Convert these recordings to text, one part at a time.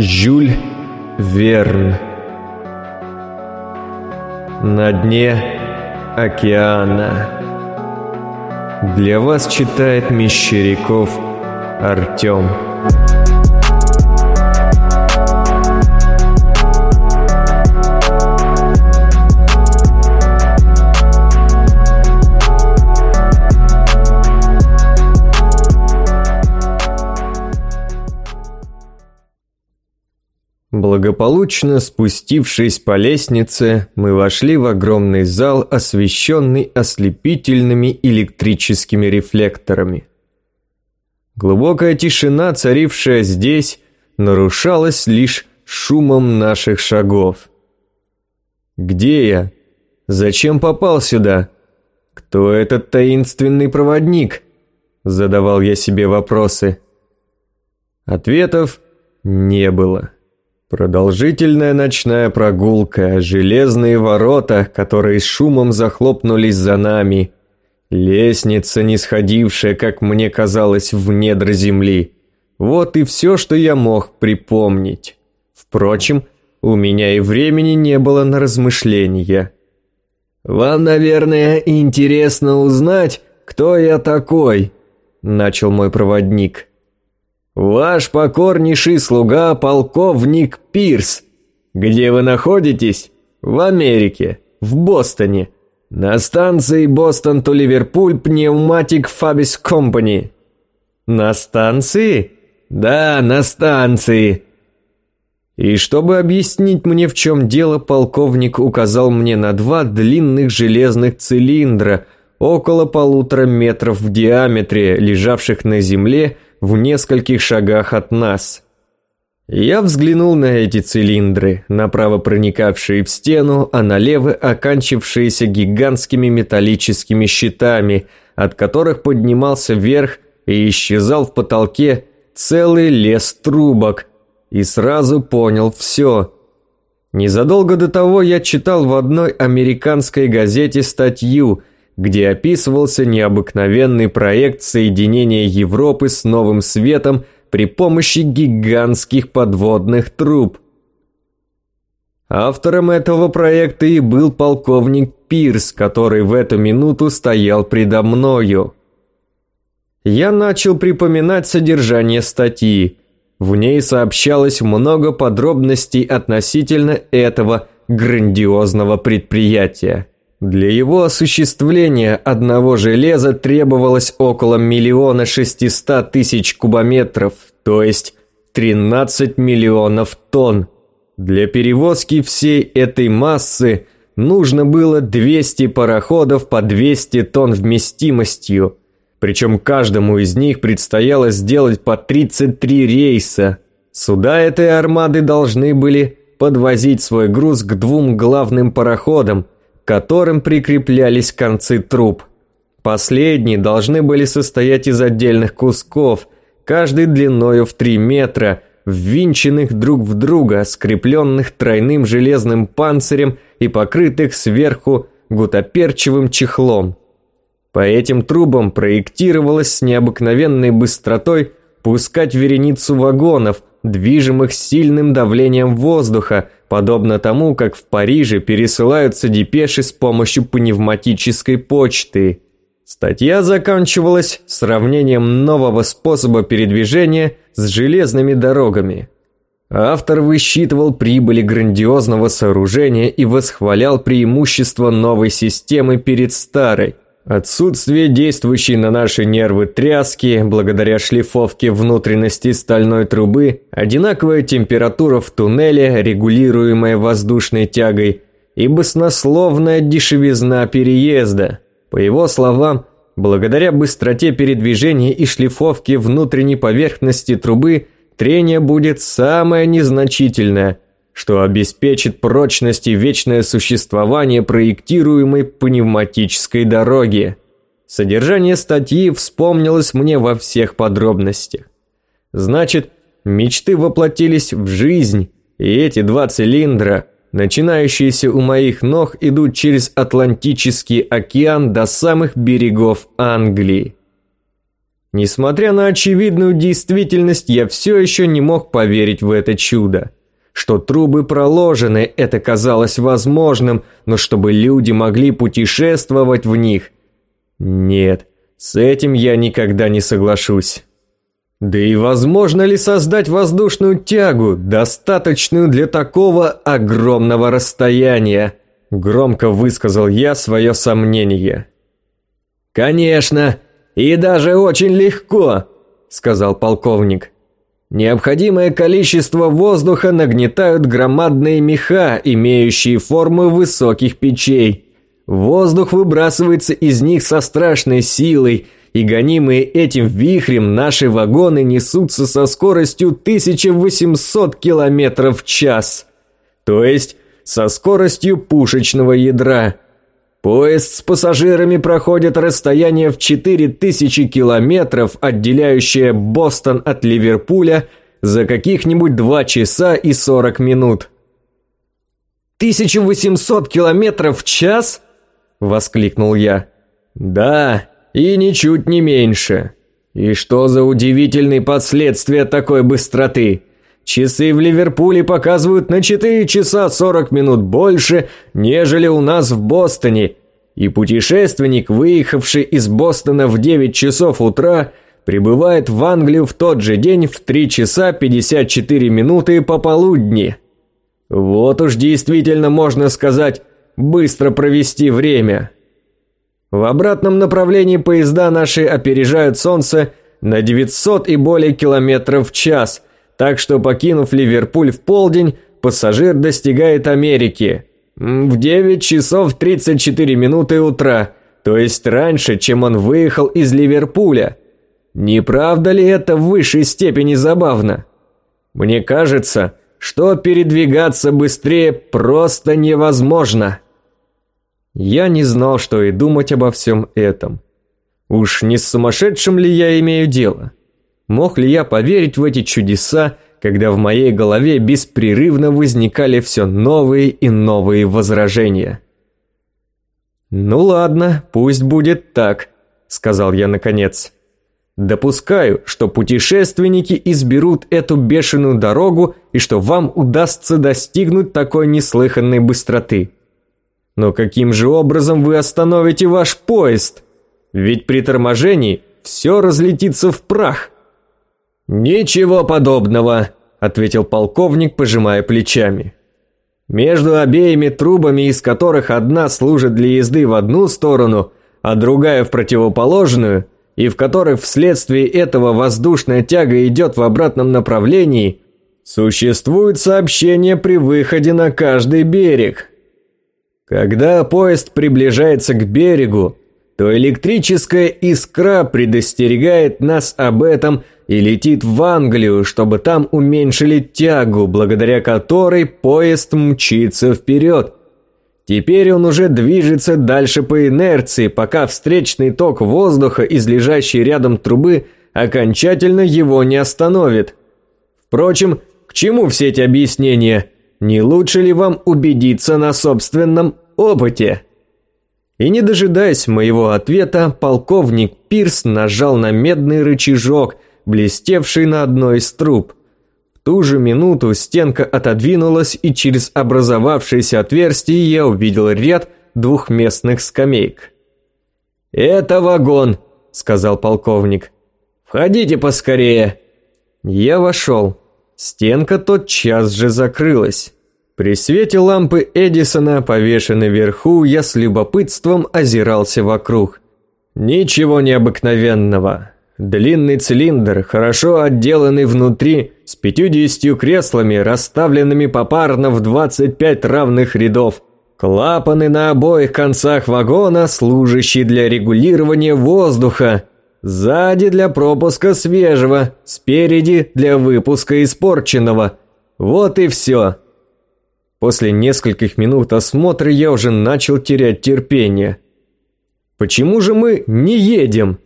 Жюль Верн. На дне океана. Для вас читает Мещеряков Артем Благополучно спустившись по лестнице, мы вошли в огромный зал, освещенный ослепительными электрическими рефлекторами. Глубокая тишина, царившая здесь, нарушалась лишь шумом наших шагов. Где я? Зачем попал сюда? Кто этот таинственный проводник? Задавал я себе вопросы. Ответов не было. Продолжительная ночная прогулка, железные ворота, которые с шумом захлопнулись за нами, лестница, не сходившая, как мне казалось, в недра земли. Вот и все, что я мог припомнить. Впрочем, у меня и времени не было на размышления. «Вам, наверное, интересно узнать, кто я такой», — начал мой проводник. «Ваш покорнейший слуга полковник Пирс. Где вы находитесь? В Америке, в Бостоне. На станции Бостон то Ливерпуль Пневматик Фабис Компани». «На станции?» «Да, на станции». И чтобы объяснить мне, в чем дело, полковник указал мне на два длинных железных цилиндра, около полутора метров в диаметре, лежавших на земле, в нескольких шагах от нас. Я взглянул на эти цилиндры, направо проникавшие в стену, а налево оканчившиеся гигантскими металлическими щитами, от которых поднимался вверх и исчезал в потолке целый лес трубок, и сразу понял все. Незадолго до того я читал в одной американской газете статью – где описывался необыкновенный проект соединения Европы с Новым Светом при помощи гигантских подводных труб. Автором этого проекта и был полковник Пирс, который в эту минуту стоял предо мною. Я начал припоминать содержание статьи. В ней сообщалось много подробностей относительно этого грандиозного предприятия. Для его осуществления одного железа требовалось около миллиона шестиста тысяч кубометров, то есть 13 миллионов тонн. Для перевозки всей этой массы нужно было 200 пароходов по 200 тонн вместимостью, причем каждому из них предстояло сделать по 33 рейса. Суда этой армады должны были подвозить свой груз к двум главным пароходам – которым прикреплялись концы труб. Последние должны были состоять из отдельных кусков, каждый длиною в 3 метра, ввинченных друг в друга, скрепленных тройным железным панцирем и покрытых сверху гутоперчивым чехлом. По этим трубам проектировалось с необыкновенной быстротой пускать вереницу вагонов, движимых сильным давлением воздуха, подобно тому, как в Париже пересылаются депеши с помощью пневматической почты. Статья заканчивалась сравнением нового способа передвижения с железными дорогами. Автор высчитывал прибыли грандиозного сооружения и восхвалял преимущества новой системы перед старой – Отсутствие действующей на наши нервы тряски, благодаря шлифовке внутренности стальной трубы, одинаковая температура в туннеле, регулируемая воздушной тягой, и баснословная дешевизна переезда. По его словам, благодаря быстроте передвижения и шлифовке внутренней поверхности трубы, трение будет самое незначительное – что обеспечит прочность и вечное существование проектируемой пневматической дороги. Содержание статьи вспомнилось мне во всех подробностях. Значит, мечты воплотились в жизнь, и эти два цилиндра, начинающиеся у моих ног, идут через Атлантический океан до самых берегов Англии. Несмотря на очевидную действительность, я все еще не мог поверить в это чудо. Что трубы проложены, это казалось возможным, но чтобы люди могли путешествовать в них... Нет, с этим я никогда не соглашусь. Да и возможно ли создать воздушную тягу, достаточную для такого огромного расстояния? Громко высказал я свое сомнение. «Конечно, и даже очень легко», — сказал полковник. Необходимое количество воздуха нагнетают громадные меха, имеющие формы высоких печей. Воздух выбрасывается из них со страшной силой, и гонимые этим вихрем наши вагоны несутся со скоростью 1800 км в час. То есть со скоростью пушечного ядра – Поезд с пассажирами проходит расстояние в 4000 километров, отделяющее Бостон от Ливерпуля, за каких-нибудь 2 часа и 40 минут. «1800 километров в час?» – воскликнул я. «Да, и ничуть не меньше. И что за удивительные последствия такой быстроты?» Часы в Ливерпуле показывают на 4 часа 40 минут больше, нежели у нас в Бостоне, и путешественник, выехавший из Бостона в 9 часов утра, прибывает в Англию в тот же день в 3 часа 54 минуты пополудни. Вот уж действительно можно сказать, быстро провести время. В обратном направлении поезда наши опережают Солнце на 900 и более километров в час – так что, покинув Ливерпуль в полдень, пассажир достигает Америки. В 9 часов 34 минуты утра, то есть раньше, чем он выехал из Ливерпуля. Не правда ли это в высшей степени забавно? Мне кажется, что передвигаться быстрее просто невозможно. Я не знал, что и думать обо всем этом. Уж не с сумасшедшим ли я имею дело? Мог ли я поверить в эти чудеса, когда в моей голове беспрерывно возникали все новые и новые возражения? «Ну ладно, пусть будет так», — сказал я наконец. «Допускаю, что путешественники изберут эту бешеную дорогу и что вам удастся достигнуть такой неслыханной быстроты. Но каким же образом вы остановите ваш поезд? Ведь при торможении все разлетится в прах». «Ничего подобного», – ответил полковник, пожимая плечами. «Между обеими трубами, из которых одна служит для езды в одну сторону, а другая в противоположную, и в которых вследствие этого воздушная тяга идет в обратном направлении, существует сообщение при выходе на каждый берег. Когда поезд приближается к берегу, то электрическая искра предостерегает нас об этом – и летит в Англию, чтобы там уменьшили тягу, благодаря которой поезд мчится вперед. Теперь он уже движется дальше по инерции, пока встречный ток воздуха из лежащей рядом трубы окончательно его не остановит. Впрочем, к чему все эти объяснения? Не лучше ли вам убедиться на собственном опыте? И не дожидаясь моего ответа, полковник Пирс нажал на медный рычажок – блестевший на одной из труб. В ту же минуту стенка отодвинулась, и через образовавшееся отверстие я увидел ряд двухместных скамеек. «Это вагон», — сказал полковник. «Входите поскорее». Я вошел. Стенка тотчас же закрылась. При свете лампы Эдисона, повешенной вверху, я с любопытством озирался вокруг. Ничего необыкновенного. Длинный цилиндр, хорошо отделанный внутри, с 50 креслами, расставленными попарно в 25 равных рядов. Клапаны на обоих концах вагона, служащие для регулирования воздуха. Сзади для пропуска свежего, спереди для выпуска испорченного. Вот и все. После нескольких минут осмотра я уже начал терять терпение. Почему же мы не едем?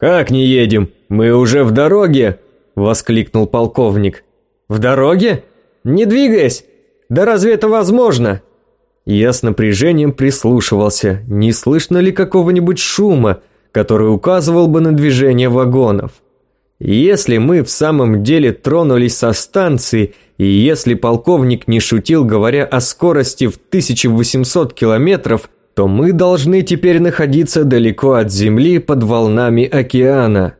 «Как не едем? Мы уже в дороге!» – воскликнул полковник. «В дороге? Не двигаясь? Да разве это возможно?» Я с напряжением прислушивался, не слышно ли какого-нибудь шума, который указывал бы на движение вагонов. Если мы в самом деле тронулись со станции, и если полковник не шутил, говоря о скорости в 1800 километров, то мы должны теперь находиться далеко от Земли под волнами океана.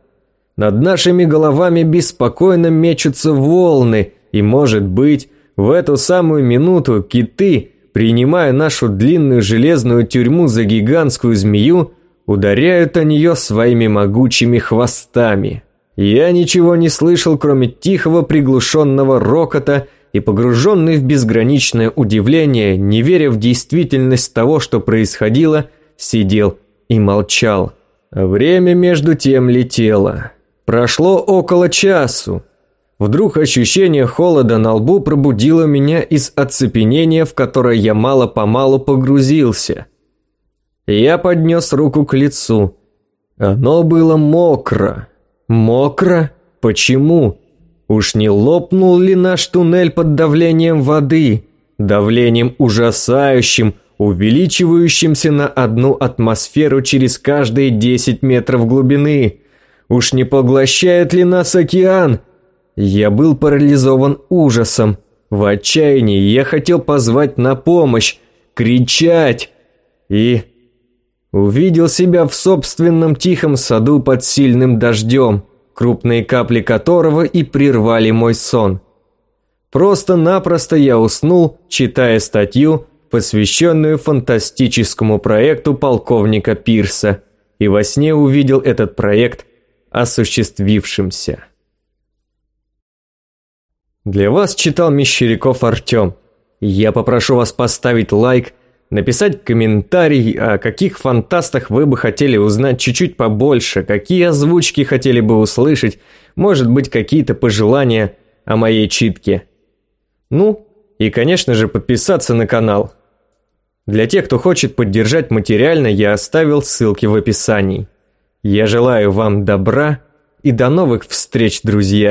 Над нашими головами беспокойно мечутся волны, и, может быть, в эту самую минуту киты, принимая нашу длинную железную тюрьму за гигантскую змею, ударяют о нее своими могучими хвостами. Я ничего не слышал, кроме тихого приглушенного рокота и погруженный в безграничное удивление, не веря в действительность того, что происходило, сидел и молчал. Время между тем летело. Прошло около часу. Вдруг ощущение холода на лбу пробудило меня из оцепенения, в которое я мало-помалу погрузился. Я поднес руку к лицу. Оно было мокро. Мокро? Почему? Уж не лопнул ли наш туннель под давлением воды? Давлением ужасающим, увеличивающимся на одну атмосферу через каждые 10 метров глубины. Уж не поглощает ли нас океан? Я был парализован ужасом. В отчаянии я хотел позвать на помощь, кричать. И увидел себя в собственном тихом саду под сильным дождем, крупные капли которого и прервали мой сон. Просто-напросто я уснул, читая статью, посвященную фантастическому проекту полковника Пирса, и во сне увидел этот проект осуществившимся. Для вас читал Мещеряков Артем. Я попрошу вас поставить лайк, написать комментарий, о каких фантастах вы бы хотели узнать чуть-чуть побольше, какие озвучки хотели бы услышать, может быть, какие-то пожелания о моей читке. Ну, и, конечно же, подписаться на канал. Для тех, кто хочет поддержать материально, я оставил ссылки в описании. Я желаю вам добра и до новых встреч, друзья!